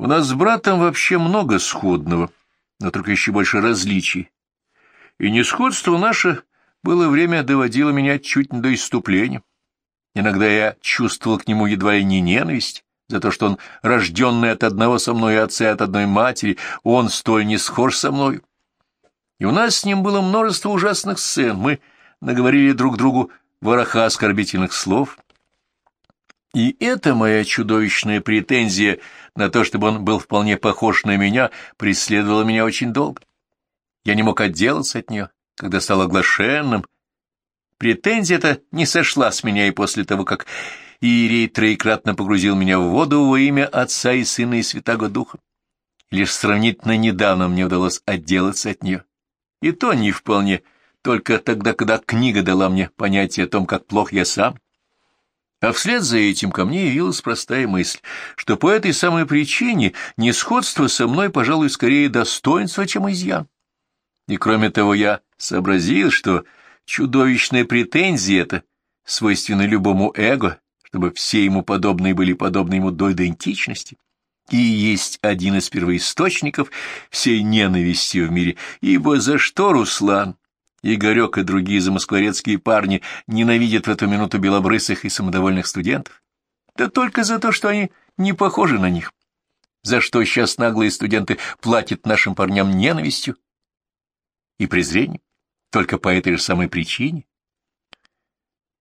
У нас с братом вообще много сходного, но только еще больше различий. И несходство наше было время доводило меня чуть не до иступления. Иногда я чувствовал к нему едва ли не ненависть за то, что он, рожденный от одного со мной отца и от одной матери, он столь не схож со мною. И у нас с ним было множество ужасных сцен. Мы наговорили друг другу вороха оскорбительных слов. И эта моя чудовищная претензия на то, чтобы он был вполне похож на меня, преследовала меня очень долго. Я не мог отделаться от нее, когда стал оглашенным. Претензия эта не сошла с меня и после того, как Иерей троекратно погрузил меня в воду во имя Отца и Сына и Святаго Духа. Лишь сравнительно недавно мне удалось отделаться от нее. И то не вполне, только тогда, когда книга дала мне понятие о том, как плох я сам. А вслед за этим ко мне явилась простая мысль, что по этой самой причине несходство со мной, пожалуй, скорее достоинство, чем изъян. И кроме того, я сообразил, что чудовищная претензия эта свойственна любому эго, чтобы все ему подобные были подобны ему до идентичности, и есть один из первоисточников всей ненависти в мире, ибо за что Руслан, Игорек и другие замоскворецкие парни ненавидят в эту минуту белобрысых и самодовольных студентов? Да только за то, что они не похожи на них. За что сейчас наглые студенты платят нашим парням ненавистью и презрением? Только по этой же самой причине.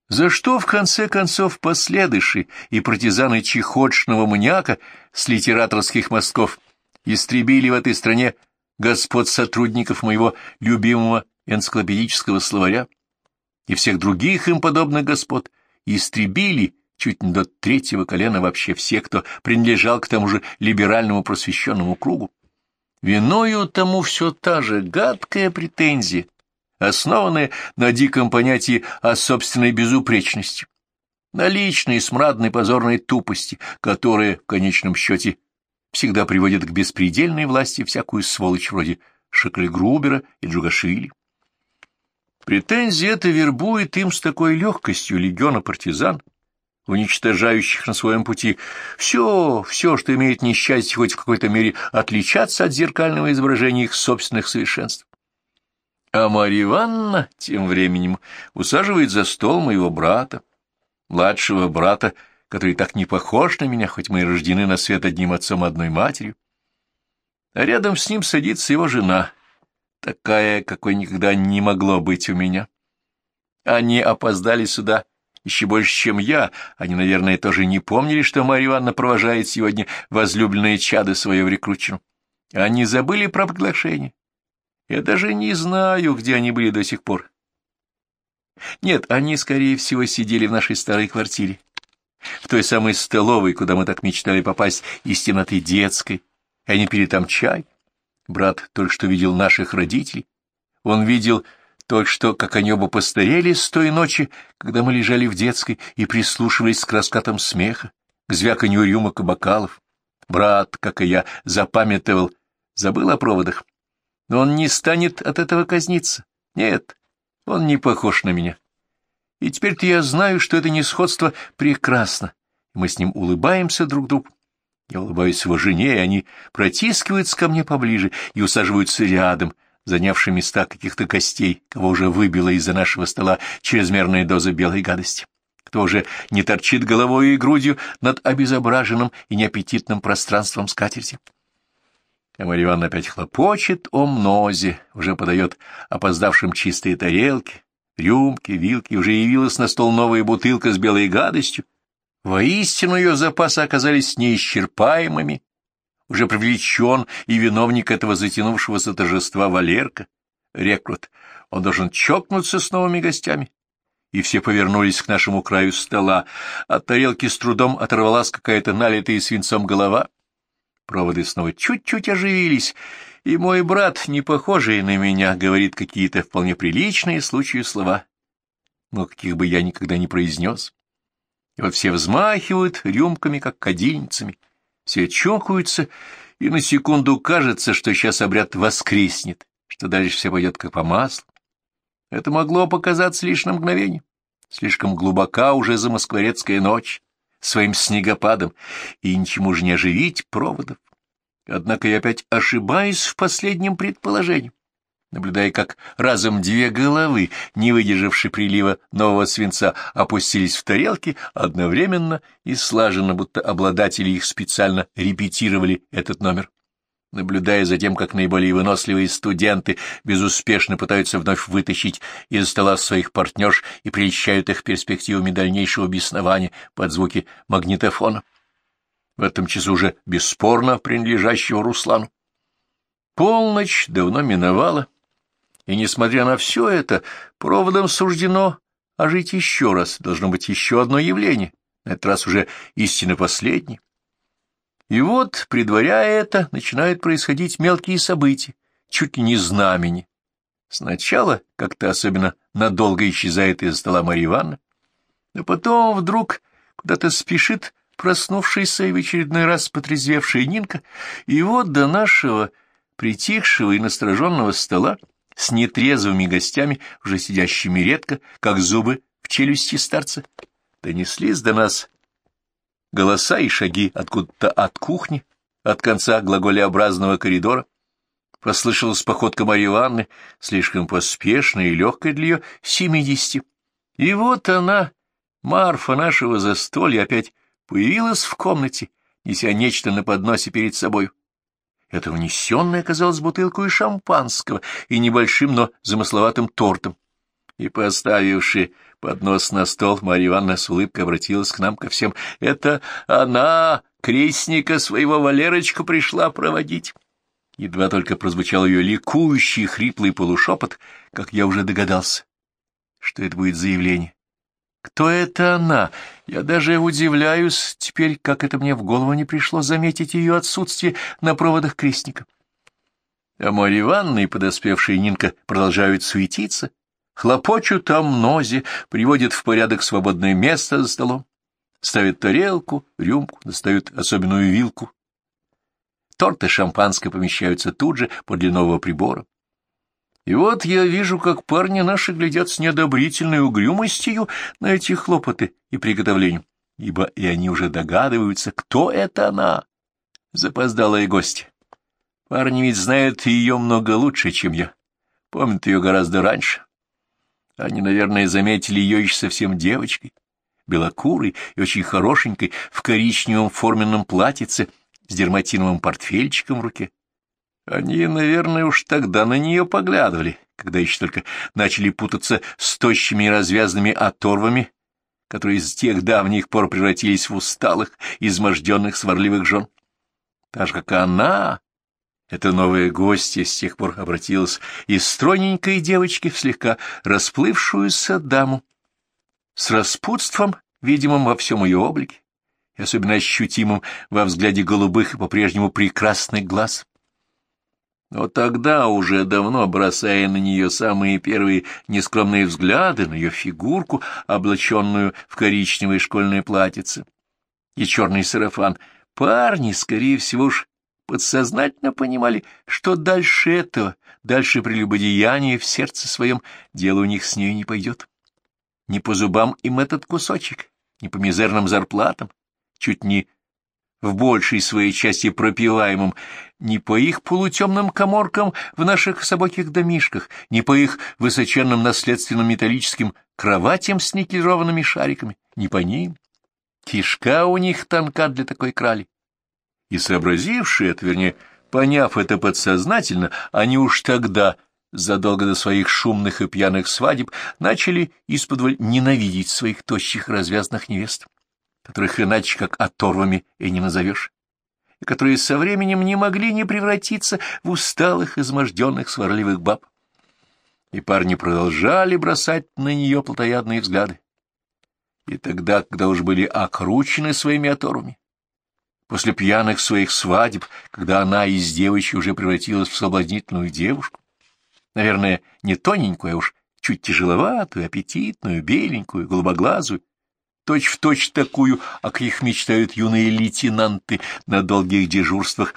За что, в конце концов, последыши и партизаны чехотшного мняка с литераторских мостков истребили в этой стране господ сотрудников моего любимого энциклопедического словаря и всех других им подобных господ, истребили чуть не до третьего колена вообще всех, кто принадлежал к тому же либеральному просвещенному кругу. Виною тому все та же гадкая претензия, основанная на диком понятии о собственной безупречности, на личной смрадной позорной тупости, которая, в конечном счете, всегда приводит к беспредельной власти всякую сволочь вроде Шаклегрубера и Джугашвили. Претензия эта вербует им с такой легкостью легиона партизан, уничтожающих на своем пути все, все, что имеет несчастье хоть в какой-то мере отличаться от зеркального изображения их собственных совершенств. А Марья Ивановна тем временем усаживает за стол моего брата, младшего брата, который так не похож на меня, хоть мы и рождены на свет одним отцом одной матерью. А рядом с ним садится его жена, такая, какой никогда не могло быть у меня. Они опоздали сюда еще больше, чем я. Они, наверное, тоже не помнили, что Марья Ивановна провожает сегодня возлюбленные чады свое в рекрутчину. Они забыли про приглашение. Я даже не знаю, где они были до сих пор. Нет, они, скорее всего, сидели в нашей старой квартире, в той самой столовой, куда мы так мечтали попасть из темноты детской. Они пили там чай. Брат только что видел наших родителей. Он видел только что, как они оба постарели с той ночи, когда мы лежали в детской и прислушивались к раскатам смеха, к звяканью рюмок и бокалов. Брат, как и я, запамятовал, забыл о проводах. Но он не станет от этого казниться. Нет, он не похож на меня. И теперь-то я знаю, что это несходство прекрасно. Мы с ним улыбаемся друг другу. Я улыбаюсь его жене, и они протискиваются ко мне поближе и усаживаются рядом, занявшие места каких-то костей, кого уже выбило из-за нашего стола чрезмерная доза белой гадости, кто уже не торчит головой и грудью над обезображенным и неаппетитным пространством скатерти. А Марья опять хлопочет о мнозе, уже подает опоздавшим чистые тарелки, рюмки, вилки, уже явилась на стол новая бутылка с белой гадостью, Воистину ее запасы оказались неисчерпаемыми. Уже привлечен и виновник этого затянувшегося торжества Валерка, рекрут. Он должен чокнуться с новыми гостями. И все повернулись к нашему краю стола. От тарелки с трудом оторвалась какая-то налитая свинцом голова. Проводы снова чуть-чуть оживились, и мой брат, не похожий на меня, говорит какие-то вполне приличные случаи слова, но каких бы я никогда не произнес. Вот все взмахивают рюмками, как кадильницами, все чокаются, и на секунду кажется, что сейчас обряд воскреснет, что дальше все пойдет как по маслу. Это могло показаться лишь на мгновение. Слишком глубока уже замоскворецкая ночь своим снегопадом, и ничему же не оживить проводов. Однако я опять ошибаюсь в последнем предположении, наблюдая, как разом две головы, не выдержавшие прилива нового свинца, опустились в тарелки одновременно и слаженно, будто обладатели их специально репетировали этот номер наблюдая за тем, как наиболее выносливые студенты безуспешно пытаются вновь вытащить из стола своих партнерш и прельщают их перспективами дальнейшего беснования под звуки магнитофона. В этом часу уже бесспорно принадлежащего Руслану. Полночь давно миновала, и, несмотря на все это, проводом суждено ожить еще раз, должно быть еще одно явление, на этот раз уже истинно последнее. И вот, предваряя это, начинают происходить мелкие события, чуть ли не знамени. Сначала как-то особенно надолго исчезает из стола Марья Ивановна, а потом вдруг куда-то спешит проснувшаяся и в очередной раз потрезвевшая Нинка, и вот до нашего притихшего и настороженного стола с нетрезвыми гостями, уже сидящими редко, как зубы в челюсти старца, донеслись до нас голоса и шаги откуда-то от кухни, от конца глаголеобразного коридора. Послышалась походка Марьи Ивановны, слишком поспешная и легкая для ее семидесяти. И вот она, Марфа нашего застолья, опять появилась в комнате, неся нечто на подносе перед собой. Это внесенное оказалось бутылку и шампанского и небольшим, но замысловатым тортом. И поставивши поднос на стол, Марья Ивановна с улыбкой обратилась к нам ко всем. «Это она, крестника своего Валерочку, пришла проводить». Едва только прозвучал ее ликующий хриплый полушепот, как я уже догадался, что это будет заявление. Кто это она? Я даже удивляюсь теперь, как это мне в голову не пришло заметить ее отсутствие на проводах крестника. А Марья Ивановна и подоспевшая Нинка продолжают суетиться, хлопочут о мнозе, приводят в порядок свободное место за столом, ставят тарелку, рюмку, достают особенную вилку. Торт и шампанское помещаются тут же подле нового прибора. И вот я вижу, как парни наши глядят с неодобрительной угрюмостью на эти хлопоты и приготовления, ибо и они уже догадываются, кто это она, запоздалая гостья. Парни ведь знают ее много лучше, чем я, помнят ее гораздо раньше. Они, наверное, заметили ее еще совсем девочкой, белокурой и очень хорошенькой, в коричневом форменном платьице с дерматиновым портфельчиком в руке. Они, наверное, уж тогда на нее поглядывали, когда еще только начали путаться с тощими и развязанными оторвами, которые с тех давних пор превратились в усталых, изможденных, сварливых жен. Так же, как она, эта новая гостья с тех пор обратилась из стройненькой девочки в слегка расплывшуюся даму, с распутством, видимым во всем ее облике, и особенно ощутимым во взгляде голубых и по-прежнему прекрасных глаз. Но тогда, уже давно бросая на нее самые первые нескромные взгляды, на ее фигурку, облаченную в коричневое школьное платьице и черный сарафан, парни, скорее всего уж подсознательно понимали, что дальше этого, дальше прелюбодеяния в сердце своем дело у них с ней не пойдет. Не по зубам им этот кусочек, не по мизерным зарплатам, чуть не в большей своей части пропиваемым, не по их полутемным коморкам в наших собаких домишках, не по их высоченным наследственным металлическим кроватям с никелированными шариками, не по ним. Кишка у них тонка для такой крали и сообразившие это, вернее, поняв это подсознательно, они уж тогда, задолго до своих шумных и пьяных свадеб, начали исподволь ненавидеть своих тощих развязных невест, которых иначе как оторвами и не назовешь, и которые со временем не могли не превратиться в усталых, изможденных, сварливых баб. И парни продолжали бросать на нее плотоядные взгляды. И тогда, когда уж были окручены своими оторвами, после пьяных своих свадеб, когда она из девочки уже превратилась в соблазнительную девушку. Наверное, не тоненькую, а уж чуть тяжеловатую, аппетитную, беленькую, голубоглазую, точь-в-точь точь такую, о каких мечтают юные лейтенанты на долгих дежурствах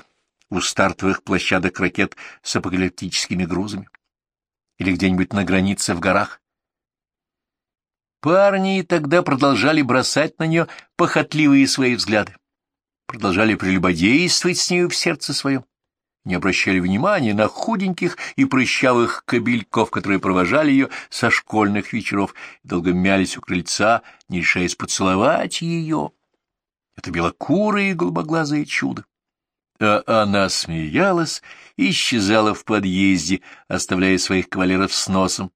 у стартовых площадок ракет с апокалиптическими грузами. Или где-нибудь на границе в горах. Парни тогда продолжали бросать на нее похотливые свои взгляды продолжали прелюбодействовать с нею в сердце своем, не обращали внимания на худеньких и прыщавых кобельков, которые провожали ее со школьных вечеров и долго мялись у крыльца, не решаясь поцеловать ее. Это белокурое и голубоглазое чудо. А она смеялась и исчезала в подъезде, оставляя своих кавалеров с носом.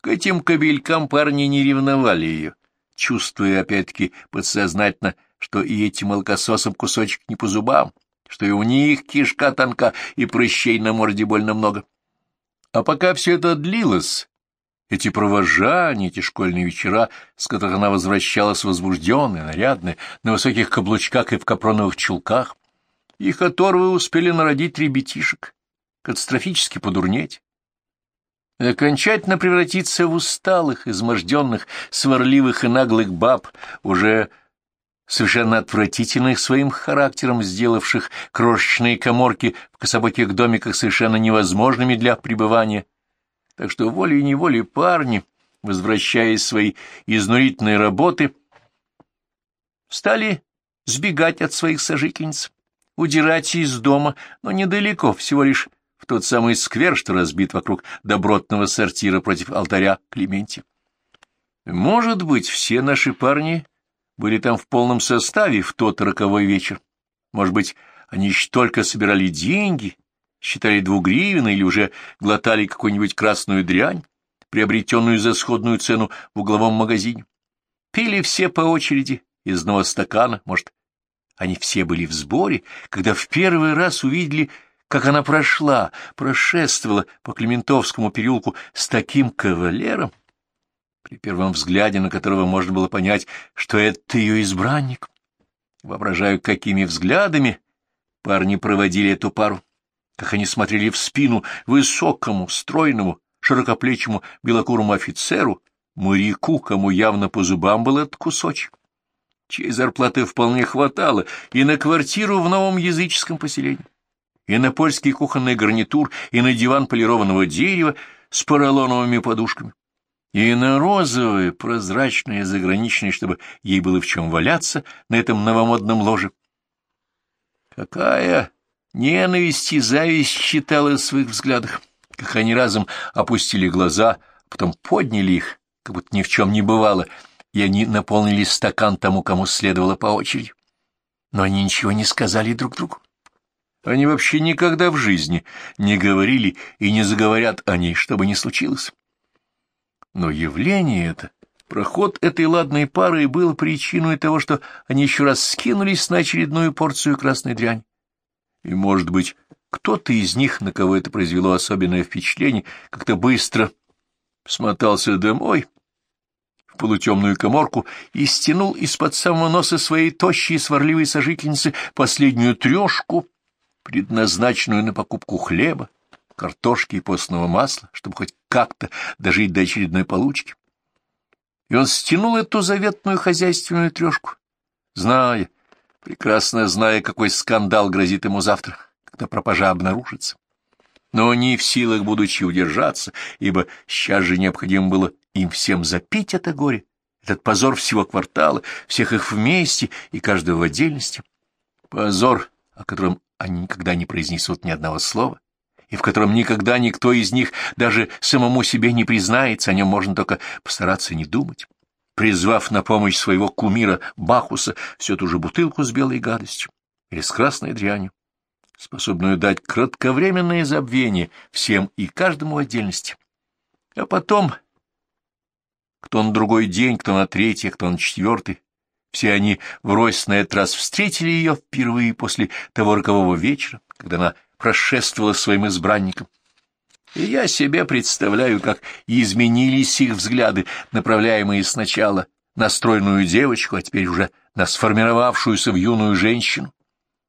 К этим кобелькам парни не ревновали ее, чувствуя опять-таки подсознательно, что и этим молокососам кусочек не по зубам, что и у них кишка тонка и прыщей на морде больно много. А пока все это длилось, эти провожания, эти школьные вечера, с которых она возвращалась возбужденная, нарядная, на высоких каблучках и в капроновых чулках, их оторвы успели народить ребятишек, катастрофически подурнеть, и окончательно превратиться в усталых, изможденных, сварливых и наглых баб, уже совершенно отвратительных своим характером, сделавших крошечные коморки в кособоких домиках совершенно невозможными для пребывания. Так что волей-неволей парни, возвращаясь из своей изнурительной работы, стали сбегать от своих сожительниц, удирать из дома, но недалеко, всего лишь в тот самый сквер, что разбит вокруг добротного сортира против алтаря Клементи. Может быть, все наши парни были там в полном составе в тот роковой вечер. Может быть, они еще только собирали деньги, считали двугривенные или уже глотали какую-нибудь красную дрянь, приобретенную за сходную цену в угловом магазине. Пили все по очереди из одного стакана, может, они все были в сборе, когда в первый раз увидели, как она прошла, прошествовала по Клементовскому переулку с таким кавалером, при первом взгляде на которого можно было понять, что это ее избранник. Воображаю, какими взглядами парни проводили эту пару, как они смотрели в спину высокому, стройному, широкоплечему белокурому офицеру, моряку, кому явно по зубам был этот кусочек, чьей зарплаты вполне хватало и на квартиру в новом языческом поселении, и на польский кухонный гарнитур, и на диван полированного дерева с поролоновыми подушками и на розовое, прозрачное, заграничное, чтобы ей было в чем валяться на этом новомодном ложе. Какая ненависть и зависть читалась в своих взглядах, как они разом опустили глаза, потом подняли их, как будто ни в чем не бывало, и они наполнили стакан тому, кому следовало по очереди. Но они ничего не сказали друг другу. Они вообще никогда в жизни не говорили и не заговорят о ней, что бы ни случилось. Но явление это, проход этой ладной пары был причиной того, что они еще раз скинулись на очередную порцию красной дряни. И, может быть, кто-то из них, на кого это произвело особенное впечатление, как-то быстро смотался домой в полутемную коморку и стянул из-под самого носа своей тощей и сварливой сожительницы последнюю трешку, предназначенную на покупку хлеба, картошки и постного масла, чтобы хоть как-то дожить до очередной получки. И он стянул эту заветную хозяйственную трешку, зная, прекрасно зная, какой скандал грозит ему завтра, когда пропажа обнаружится. Но не в силах, будучи удержаться, ибо сейчас же необходимо было им всем запить это горе, этот позор всего квартала, всех их вместе и каждого в отдельности. Позор, о котором они никогда не произнесут ни одного слова, и в котором никогда никто из них даже самому себе не признается, о нем можно только постараться не думать. Призвав на помощь своего кумира Бахуса всю ту же бутылку с белой гадостью или с красной дрянью, способную дать кратковременное забвение всем и каждому в отдельности. А потом, кто на другой день, кто на третий, кто на четвертый, все они врозь на этот раз встретили ее впервые после того рокового вечера, когда она прошествовала своим избранникам. И я себе представляю, как изменились их взгляды, направляемые сначала на стройную девочку, а теперь уже на сформировавшуюся в юную женщину,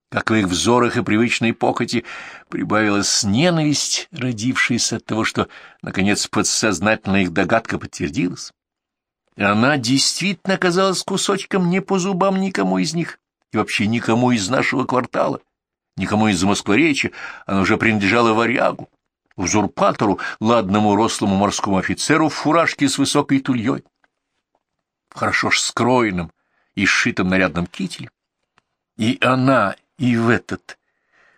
как в их взорах и привычной похоти прибавилась ненависть, родившаяся от того, что, наконец, подсознательно их догадка подтвердилась. Она действительно оказалась кусочком не по зубам никому из них и вообще никому из нашего квартала никому из Москворечья, она уже принадлежала варягу, узурпатору, ладному рослому морскому офицеру в фуражке с высокой тульей, хорошо ж скроенным и сшитым нарядным кителем. И она, и в этот,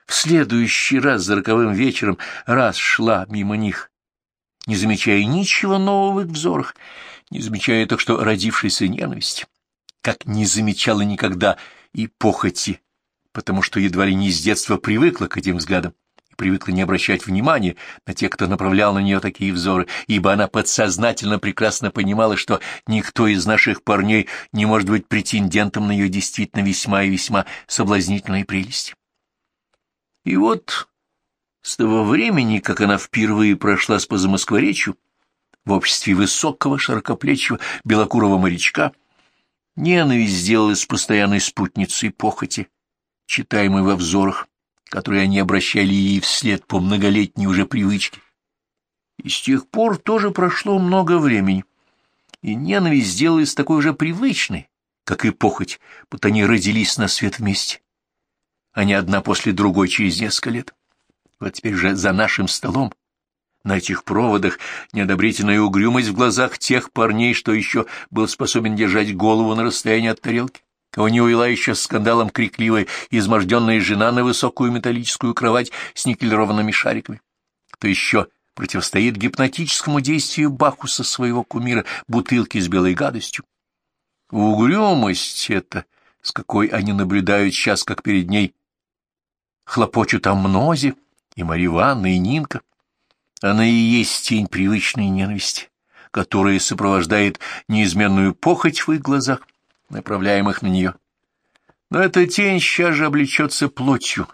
в следующий раз за роковым вечером раз шла мимо них, не замечая ничего нового в их взорах, не замечая так что родившейся ненависти, как не замечала никогда и похоти, потому что едва ли не с детства привыкла к этим взглядам и привыкла не обращать внимания на тех, кто направлял на нее такие взоры, ибо она подсознательно прекрасно понимала, что никто из наших парней не может быть претендентом на ее действительно весьма и весьма соблазнительной прелесть. И вот с того времени, как она впервые прошла с позамоскворечью, в обществе высокого, широкоплечего, белокурого морячка, ненависть сделалась постоянной спутницей похоти, читаемой во взорах, которые они обращали ей вслед по многолетней уже привычке. И с тех пор тоже прошло много времени, и ненависть сделалась такой уже привычной, как и похоть, будто они родились на свет вместе, а не одна после другой через несколько лет. Вот теперь же за нашим столом, на этих проводах, неодобрительная угрюмость в глазах тех парней, что еще был способен держать голову на расстоянии от тарелки, кого не увела еще скандалом крикливая изможденная жена на высокую металлическую кровать с никелированными шариками, кто еще противостоит гипнотическому действию Бахуса своего кумира бутылки с белой гадостью. Угрюмость эта, с какой они наблюдают сейчас, как перед ней хлопочут о мнозе, и Марья Ивановна, и Нинка. Она и есть тень привычной ненависти, которая сопровождает неизменную похоть в их глазах, направляемых на нее. Но эта тень сейчас же облечется плотью.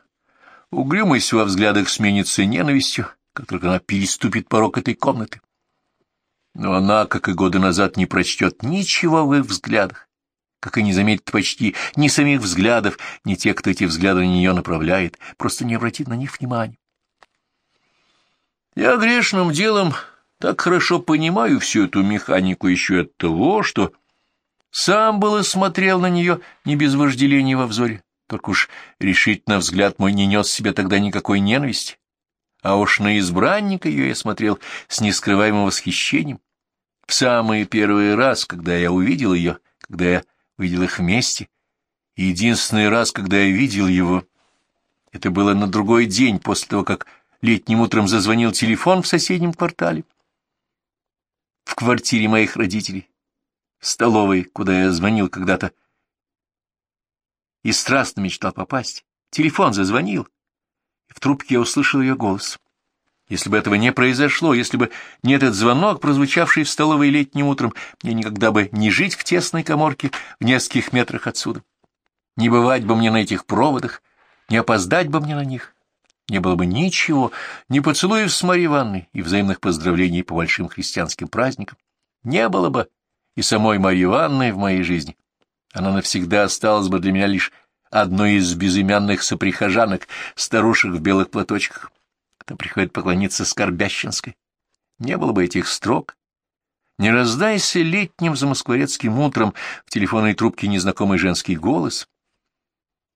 Угрюмость во взглядах сменится ненавистью, как только она переступит порог этой комнаты. Но она, как и годы назад, не прочтет ничего в их взглядах, как и не заметит почти ни самих взглядов, ни тех, кто эти взгляды на нее направляет, просто не обратит на них внимания. Я грешным делом так хорошо понимаю всю эту механику еще от того, что сам было смотрел на нее не без вожделения во взоре, только уж решительно взгляд мой не нес себе тогда никакой ненависти, а уж на избранника ее я смотрел с нескрываемым восхищением. В самый первый раз, когда я увидел ее, когда я видел их вместе, единственный раз, когда я видел его, это было на другой день после того, как летним утром зазвонил телефон в соседнем квартале. В квартире моих родителей, в столовой, куда я звонил когда-то, и страстно мечтал попасть. Телефон зазвонил, и в трубке я услышал ее голос. Если бы этого не произошло, если бы не этот звонок, прозвучавший в столовой летним утром, мне никогда бы не жить в тесной коморке в нескольких метрах отсюда. Не бывать бы мне на этих проводах, не опоздать бы мне на них не было бы ничего, ни поцелуев с Марьей Ивановной и взаимных поздравлений по большим христианским праздникам. Не было бы и самой Марьи Ивановны в моей жизни. Она навсегда осталась бы для меня лишь одной из безымянных соприхожанок, старушек в белых платочках. Кто приходит поклониться Скорбящинской. Не было бы этих строк. Не раздайся летним замоскворецким утром в телефонной трубке незнакомый женский голос,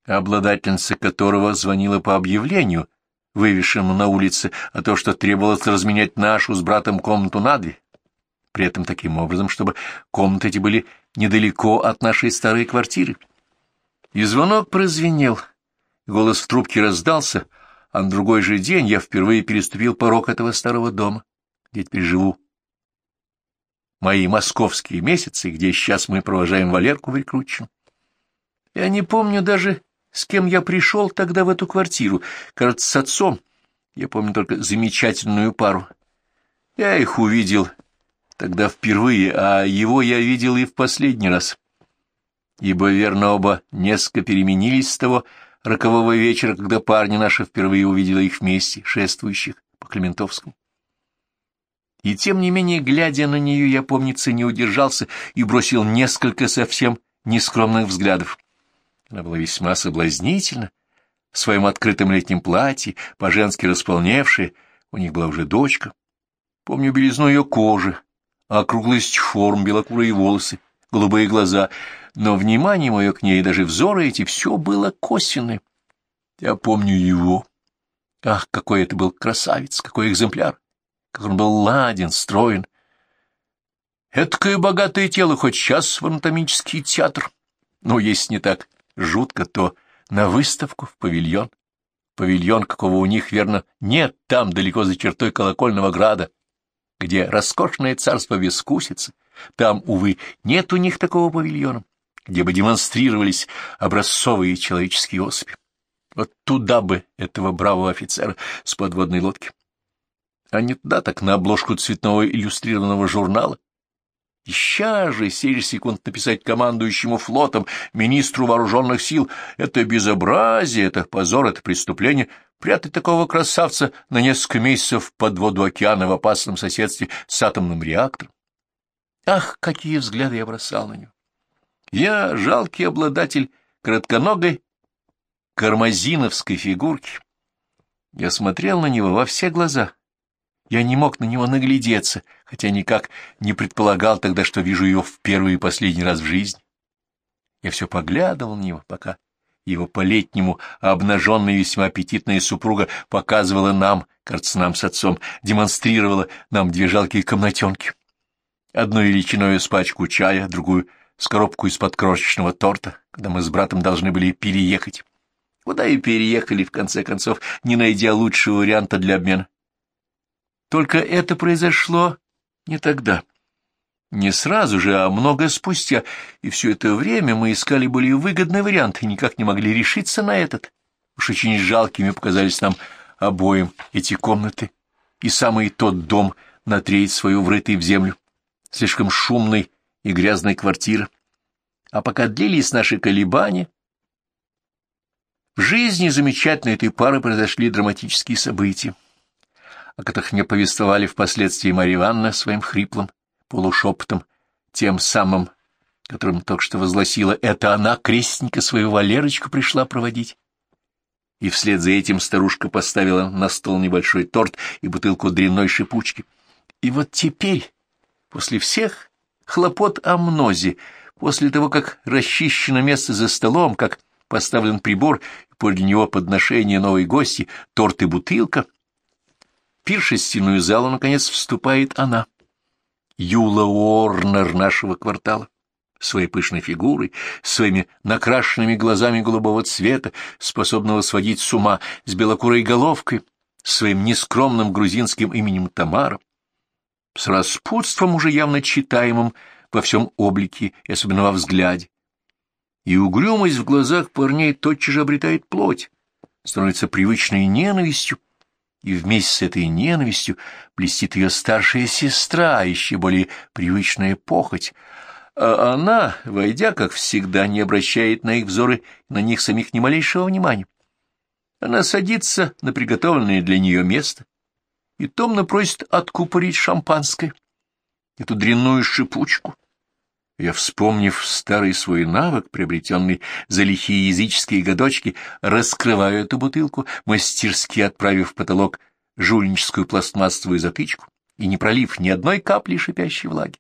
обладательница которого звонила по объявлению, вывешенному на улице, а то, что требовалось разменять нашу с братом комнату на две. При этом таким образом, чтобы комнаты эти были недалеко от нашей старой квартиры. И звонок прозвенел, голос в трубке раздался, а на другой же день я впервые переступил порог этого старого дома, где теперь живу. Мои московские месяцы, где сейчас мы провожаем Валерку Валькрутчину. Я не помню даже с кем я пришел тогда в эту квартиру, кажется, с отцом. Я помню только замечательную пару. Я их увидел тогда впервые, а его я видел и в последний раз. Ибо, верно, оба несколько переменились с того рокового вечера, когда парни наши впервые увидела их вместе, шествующих по Клементовскому. И тем не менее, глядя на нее, я, помнится, не удержался и бросил несколько совсем нескромных взглядов. Она была весьма соблазнительна, в своем открытом летнем платье, по-женски располневшая, у них была уже дочка. Помню белизну ее кожи, округлость форм, белокурые волосы, голубые глаза, но внимание мое к ней, даже взоры эти, все было косвенное. Я помню его. Ах, какой это был красавец, какой экземпляр! Как он был ладен, строен. Эдакое богатое тело хоть сейчас в анатомический театр. Но если не так жутко, то на выставку, в павильон. Павильон, какого у них, верно, нет там, далеко за чертой колокольного града, где роскошное царство бескусицы. Там, увы, нет у них такого павильона, где бы демонстрировались образцовые человеческие особи. Вот туда бы этого бравого офицера с подводной лодки. А не туда, так на обложку цветного иллюстрированного журнала. Ища же сей секунд написать командующему флотом, министру вооруженных сил, это безобразие, это позор, это преступление, прятать такого красавца на несколько месяцев под воду океана в опасном соседстве с атомным реактором. Ах, какие взгляды я бросал на него! Я жалкий обладатель коротконогой кармазиновской фигурки. Я смотрел на него во все глаза. Я не мог на него наглядеться, хотя никак не предполагал тогда, что вижу его в первый и последний раз в жизни. Я все поглядывал на него, пока его по-летнему обнаженная весьма аппетитная супруга показывала нам, кажется, нам с отцом, демонстрировала нам две жалкие комнатенки. Одну величиною с пачку чая, другую с коробку из-под крошечного торта, когда мы с братом должны были переехать. Куда и переехали, в конце концов, не найдя лучшего варианта для обмена. Только это произошло не тогда. Не сразу же, а много спустя, и все это время мы искали более выгодный вариант и никак не могли решиться на этот. Уж очень жалкими показались нам обоим эти комнаты и самый тот дом на треть свою врытый в землю, слишком шумный и грязная квартира. А пока длились наши колебания, в жизни замечательной этой пары произошли драматические события, о которых мне повествовали впоследствии Марья Ивановна своим хриплым полушепотом, тем самым, которым только что возгласила, это она, крестника своего Валерочку, пришла проводить. И вслед за этим старушка поставила на стол небольшой торт и бутылку дрянной шипучки. И вот теперь, после всех хлопот о мнозе, после того, как расчищено место за столом, как поставлен прибор, подле него подношение новой гости, торт и бутылка, в пиршестяную залу, наконец, вступает она, Юла Уорнер нашего квартала, своей пышной фигурой, своими накрашенными глазами голубого цвета, способного сводить с ума, с белокурой головкой, своим нескромным грузинским именем Тамара, с распутством уже явно читаемым во всем облике и особенно во взгляде, и угрюмость в глазах парней тотчас же обретает плоть, становится привычной ненавистью, и вместе с этой ненавистью блестит ее старшая сестра, еще более привычная похоть, а она, войдя, как всегда, не обращает на их взоры, на них самих ни малейшего внимания. Она садится на приготовленное для нее место и томно просит откупорить шампанское, эту дрянную шипучку, я, вспомнив старый свой навык, приобретенный за лихие языческие годочки, раскрываю эту бутылку, мастерски отправив в потолок жульническую пластмассовую затычку и не пролив ни одной капли шипящей влаги.